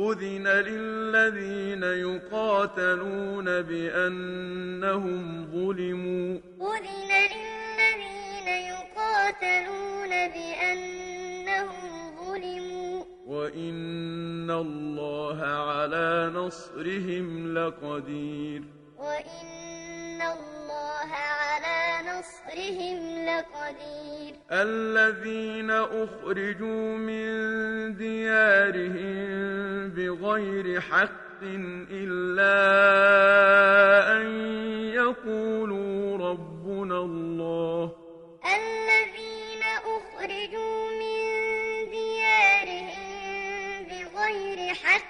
أذن للذين يقاتلون بأنهم ظلموا أذن للذين يقاتلون بأنهم ظلموا وإن الله على نصرهم لقدير وإن نصرهم لقدير. الذين أخرجوا من ديارهم بغير حق إلا أن يقولوا ربنا الله. الذين أخرجوا من ديارهم بغير حق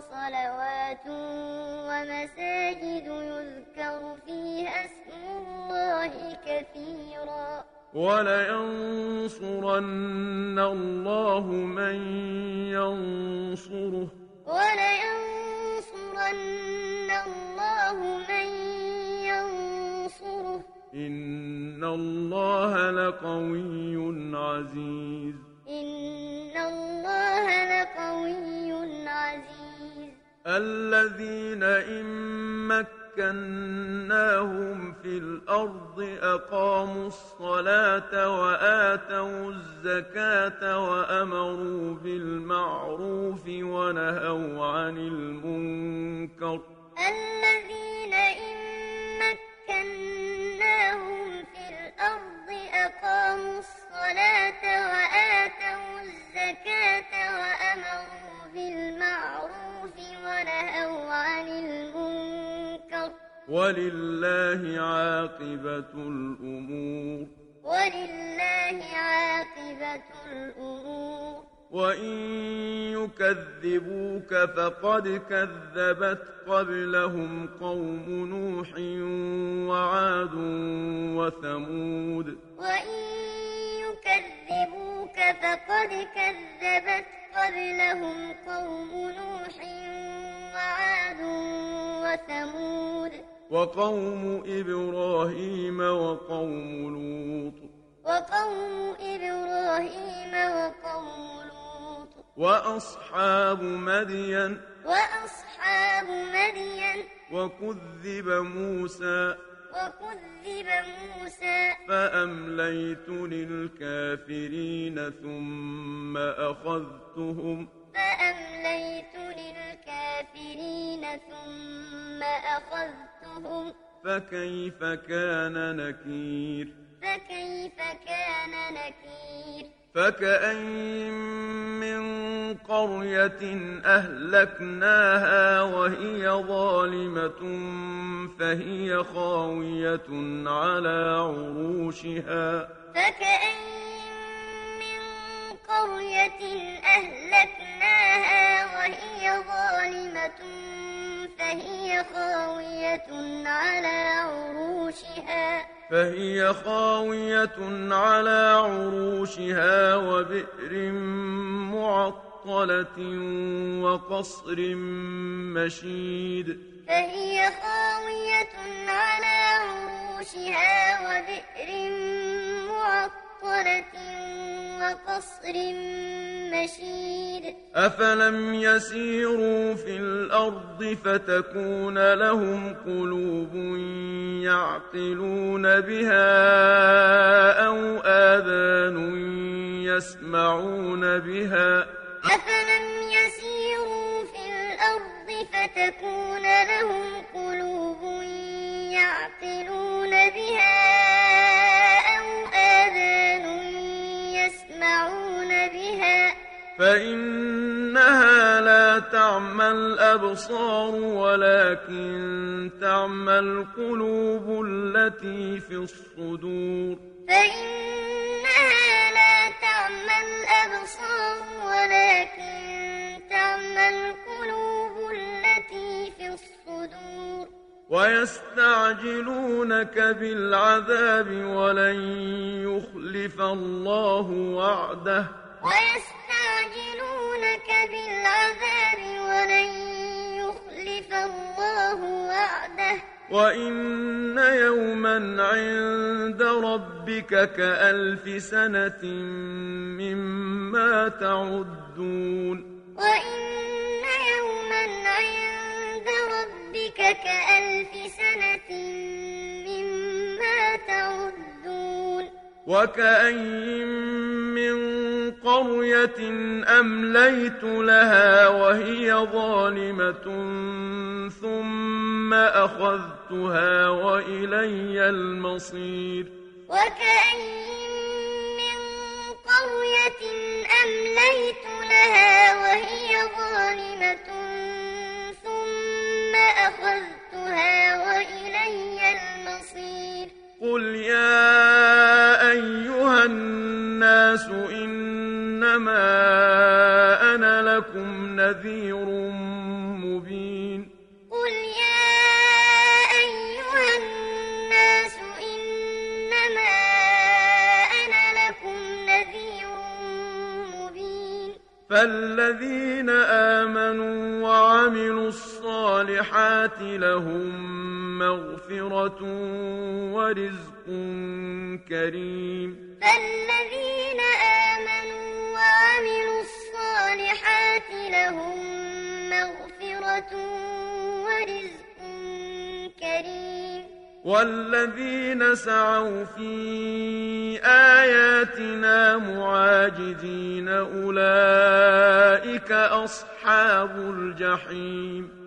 وصلوات ومساجد يذكر فيها اسم الله كثيرا. ولينصرن الله من ينصره. ولينصرن الله من ينصره. إن الله لقوي عزيز. إن الذين إن مكناهم في الأرض أقاموا الصلاة وآتوا الزكاة وأمروا بالمعروف ونهوا عن المنكر الذين إن مكناهم في الأرض أقاموا الصلاة وآتوا ولله عاقبة الأمور. ولله عاقبة الأمور. وإن يكذبوك فقد كذبت قبلهم قوم نوح وعاد وثمود. وإن يكذبوك فقد كذبت قبلهم قوم نوح وعاد وثمود. وقوم إبراهيم وقوم لوط. وقوم إبراهيم وقوم لوط. وأصحاب مدين. وأصحاب مدين. وكذب موسى. وكذب موسى. فأمليت للكافرين ثم أخذتهم. فأمليت للكافرين ثم أخذتهم. فكيف كان نكير؟ فكيف كان نكير؟ فكأين من قرية أهلكناها وهي ظالمة فهي خاوية على عروشها. فكأين من قرية أهلكناها وهي ظالمة فهي خاوية على عروشها. فهي خاوية على عروشها وبئر معطلة وقصر مشيد. فهي خاوية على عروشها وبئر معطلة وقصر مشيد أفلم يسيروا في الأرض فتكون لهم قلوب يعقلون بها أو آذان يسمعون بها أفلم يسيروا في الأرض فتكون لهم قلوب يعقلون بها فإنها لا تعمى الأبصار ولكن تعمى القلوب التي في الصدور. فإنها لا تعمى الأبصار ولكن تعمى القلوب التي في الصدور. ويستعجلونك بالعذاب ولن يخلف الله وعده. ويستعجلونك بالعذاب ولن يخلف الله وعده. وإن يوما عند ربك كألف سنة مما تعدون. وإن يوما عند ربك كألف سنة مما تعدون. وكأي من قرية أمليت لها وهي ظالمة ثم أخذتها وإلي المصير. وكأي من قرية أمليت لها وهي ظالمة ثم أخذتها وإلي المصير. قل يا نذير مبين. قل يا أيها الناس إنما أنا لكم نذير مبين. فالذين آمنوا وعملوا الصالحات لهم مغفرة ورزق كريم. فالذين آمنوا وعملوا لهم مغفرة ورزق كريم. والذين سعوا في آياتنا معاجزين أولئك أصحاب الجحيم.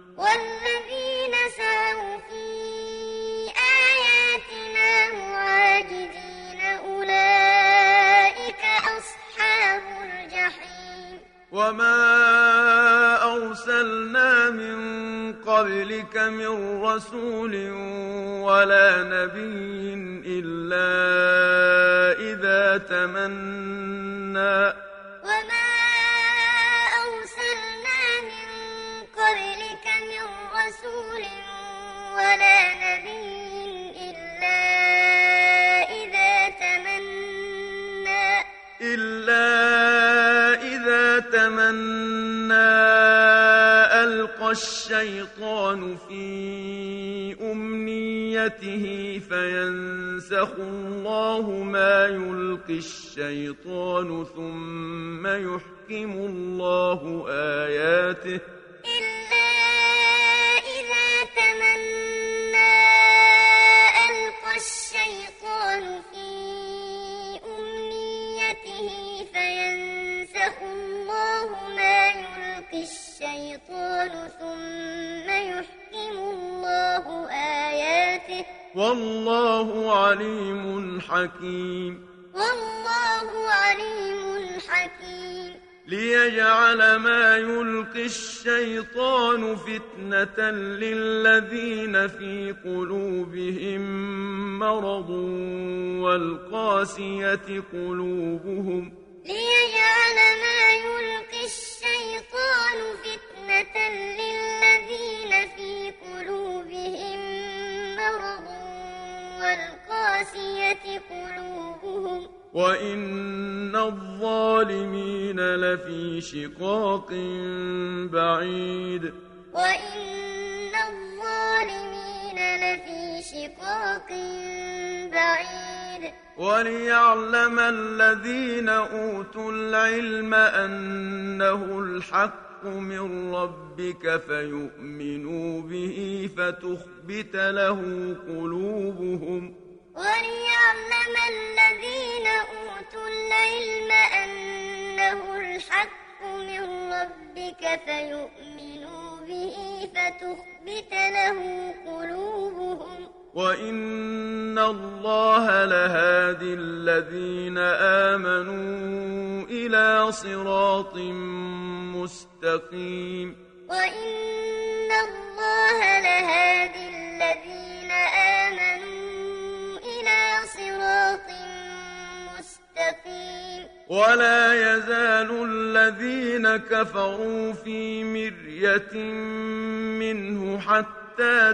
وما أرسلنا من قبلك من رسول ولا نبي إلا إذا تمنى وما أرسلنا من قبلك من رسول ولا نبي الشيطان في أمنيته فينسخ الله ما يلقي الشيطان ثم يحكم الله آياته والله عليم حكيم. والله عليم حكيم. ليجعل ما يلقي الشيطان فتنة للذين في قلوبهم مرض والقاسية قلوبهم. ليجعل ما يلقي الشيطان فتنة للذين في قلوبهم والقاسية قلوبهم. وإن الظالمين لفي شقاق بعيد. وإن الظالمين لفي شقاق بعيد. وليعلم الذين أوتوا العلم أنه الحق من ربك فيؤمنوا به فتخبت له قلوبهم وليعلم الذين أوتوا العلم أنه الحق من ربك فيؤمنوا به فتخبت له قلوبهم وإن الله لهادي الذين آمنوا إلى صراط مستقيم وإن الله لهادي الذين آمنوا إلى صراط ولا يزال الذين كفروا في مرية منه حتى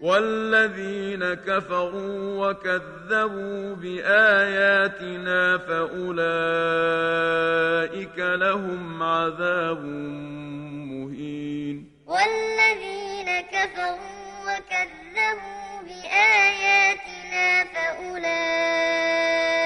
والذين كفروا وكذبوا بآياتنا فأولئك لهم عذاب مهين. والذين كفروا وكذبوا بآياتنا فأولئك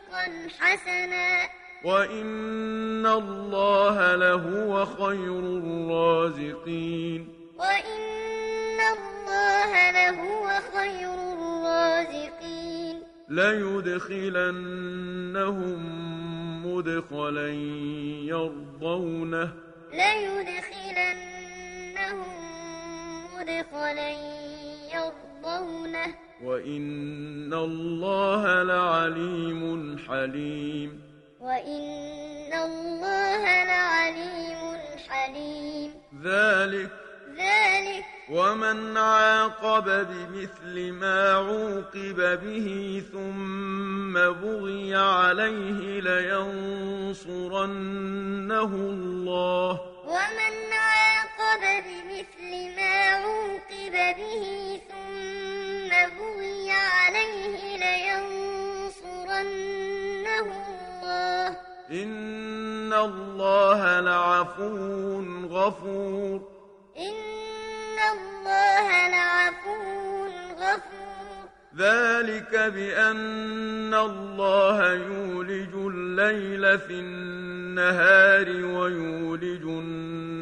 حسنا. وإن الله لهو خير الرازقين. وإن الله لهو خير الرازقين. ليدخلنهم مدخلا يرضونه. ليدخلنهم مدخلا يرضونه. وإن الله لعليم حليم. وإن الله لعليم حليم. ذلك ذلك ومن عاقب بمثل ما عوقب به ثم بغي عليه لينصرنه الله. ومن عاقب بمثل ما عوقب به ثم بغي عليه لينصرنه الله. إن الله لعفو غفور. إن الله لعفو غفور. ذلك بأن الله يولج الليل في النهار ويولج النهار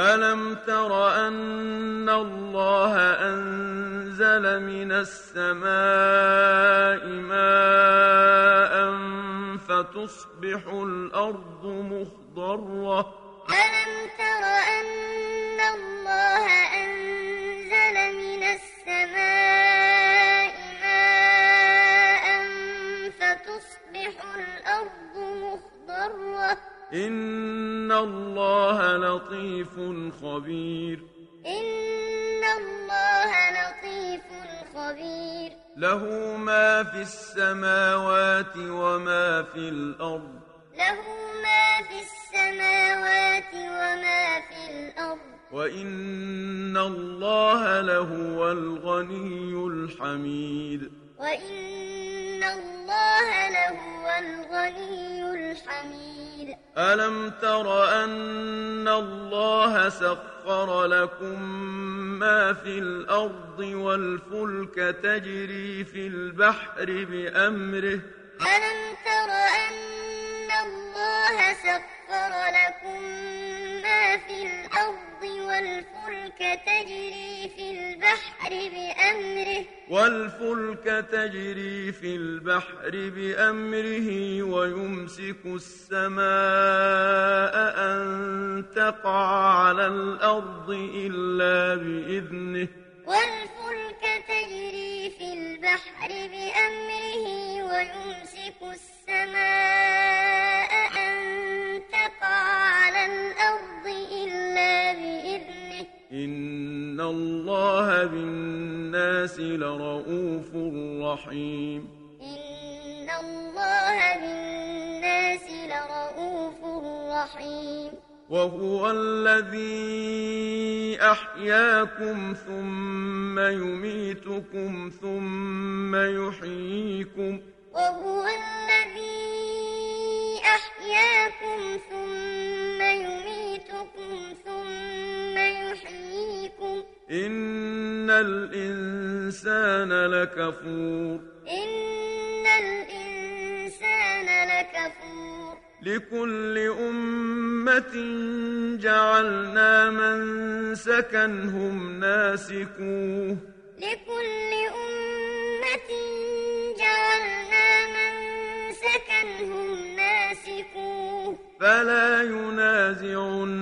ألم تر أن الله أنزل من السماء ماء فتصبح الأرض مخضرة؟ ألم تر أن الله أنزل من السماء ماء فتصبح الأرض مخضرة؟ إن الله لطيف خبير. إن الله لطيف خبير. له ما في السماوات وما في الأرض. له ما في السماوات وما في الأرض. وإن الله لهو الغني الحميد. وإن الله لهو الغني الحميد ألم تر أن الله سخر لكم ما في الأرض والفلك تجري في البحر بأمره ألم تر أن الله سخر لكم والفلك تجري في البحر بأمره. والفلك تجري في البحر بأمره ويمسك السماء أن تقع على الأرض إلا بإذنه. والفلك تجري في البحر بأمره ويمسك السماء إن الله بالناس لرؤوف رحيم إن الله بالناس لرؤوف رحيم وهو الذي أحياكم ثم يميتكم ثم يحييكم وهو الذي أحياكم ثم إن الإنسان لكفور إن الإنسان لكفور لكل أمة جعلنا من سكنهم ناسكوه لكل أمة جعلنا من سكنهم ناسكوه فلا ينازعنك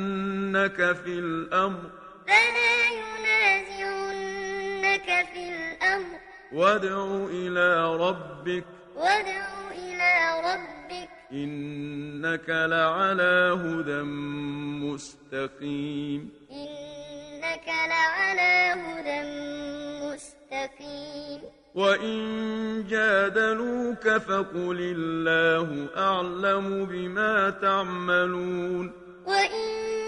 في الأمر فلا ينازعنك في الأمر. وادع إلى ربك. وادع إلى ربك. إنك لعلى هدى مستقيم. إنك لعلى هدى مستقيم. وإن جادلوك فقل الله أعلم بما تعملون. وإن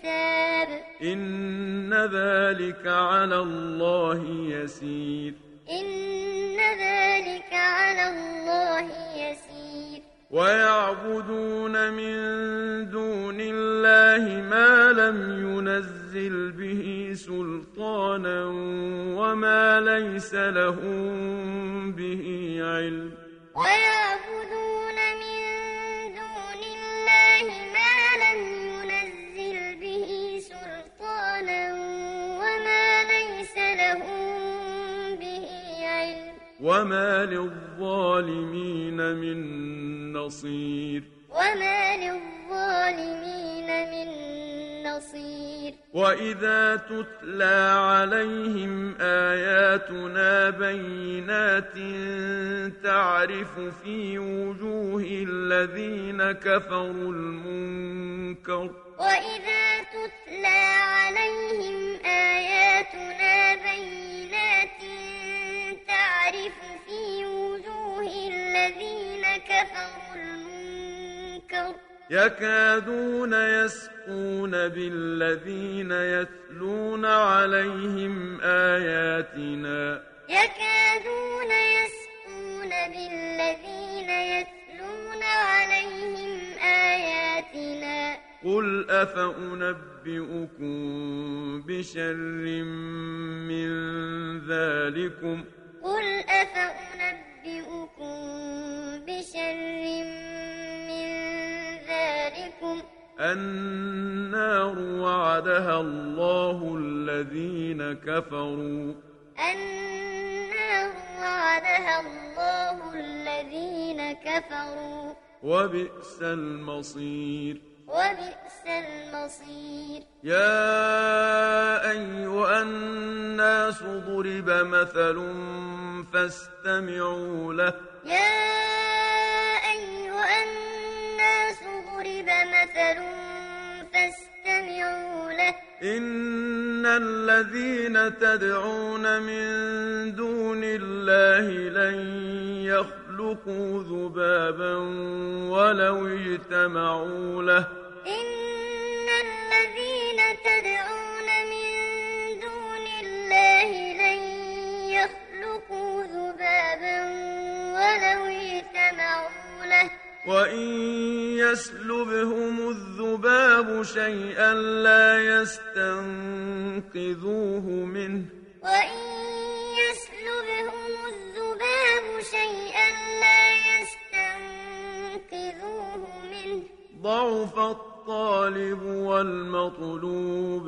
كتاب إن ذلك على الله يسير. إن ذلك على الله يسير. ويعبدون من دون الله ما لم ينزل به سلطانا وما ليس لهم للظالمين من نصير. وما للظالمين من نصير. وإذا تتلى عليهم آياتنا بينات تعرف في وجوه الذين كفروا المنكر. وإذا تتلى عليهم آياتنا بينات كفروا المنكر. يكادون يسقون بالذين يتلون عليهم آياتنا. يكادون يسقون بالذين يتلون عليهم آياتنا. قل أفأنبئكم بشر من ذلكم؟ قل أفأنبئكم النار وعدها الله الذين كفروا. النار وعدها الله الذين كفروا. وبئس المصير. وبئس المصير. يا أيها الناس ضرب مثل فاستمعوا له. يا مثل فاستمعوا له. إن الذين تدعون من دون الله لن يخلقوا ذبابا ولو اجتمعوا له. وإن يسلبهم الذباب شيئا لا يستنقذوه منه وإن يسلبهم الذباب شيئا لا يستنقذوه منه ضعف الطالب والمطلوب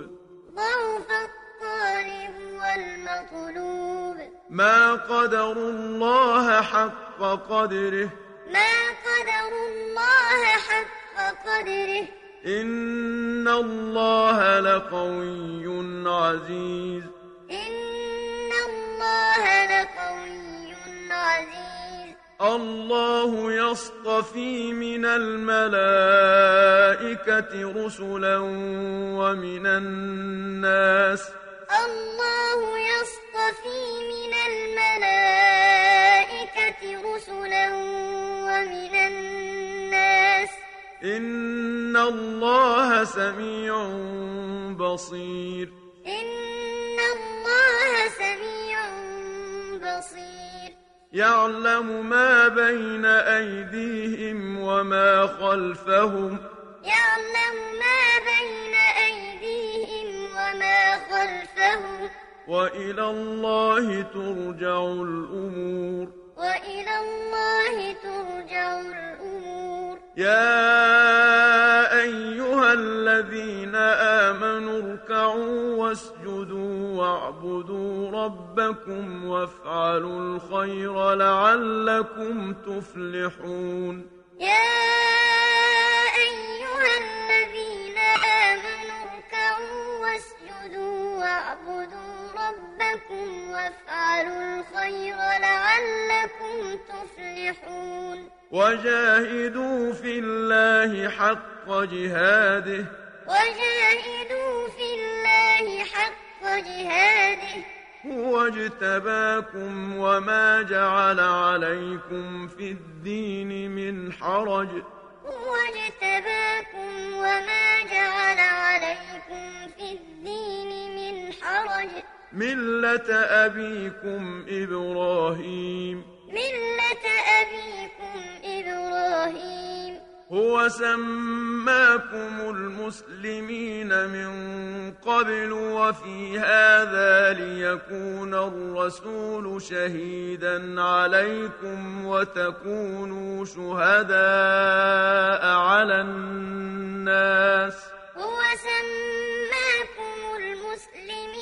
ضعف الطالب والمطلوب ما قدروا الله حق قدره ما قدروا الله حق قدره. إن الله لقوي عزيز. إن الله لقوي عزيز. الله يصطفي من الملائكة رسلا ومن الناس. الله يصطفي من الملائكة رسلا إن الله سميع بصير إن الله سميع بصير يعلم ما بين أيديهم وما خلفهم يعلم ما بين أيديهم وما خلفهم وإلى الله ترجع الأمور وإلى الله ترجع الأمور يا أيها الذين آمنوا اركعوا واسجدوا واعبدوا ربكم وافعلوا الخير لعلكم تفلحون. يا أيها الذين آمنوا اركعوا واسجدوا واعبدوا ربكم وافعلوا الخير لعلكم تفلحون. وجاهدوا في الله حق جهاده. وجاهدوا في الله حق جهاده. هو اجتباكم وما جعل عليكم في الدين من حرج. هو اجتباكم وما جعل عليكم في الدين من حرج. ملة أبيكم إبراهيم. ملة أبيكم إبراهيم. هو سماكم المسلمين من قبل وفي هذا ليكون الرسول شهيدا عليكم وتكونوا شهداء على الناس. هو سماكم المسلمين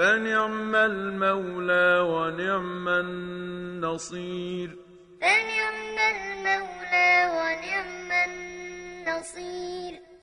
فنعم المولى ونعم النصير. فنعم المولى ونعم النصير.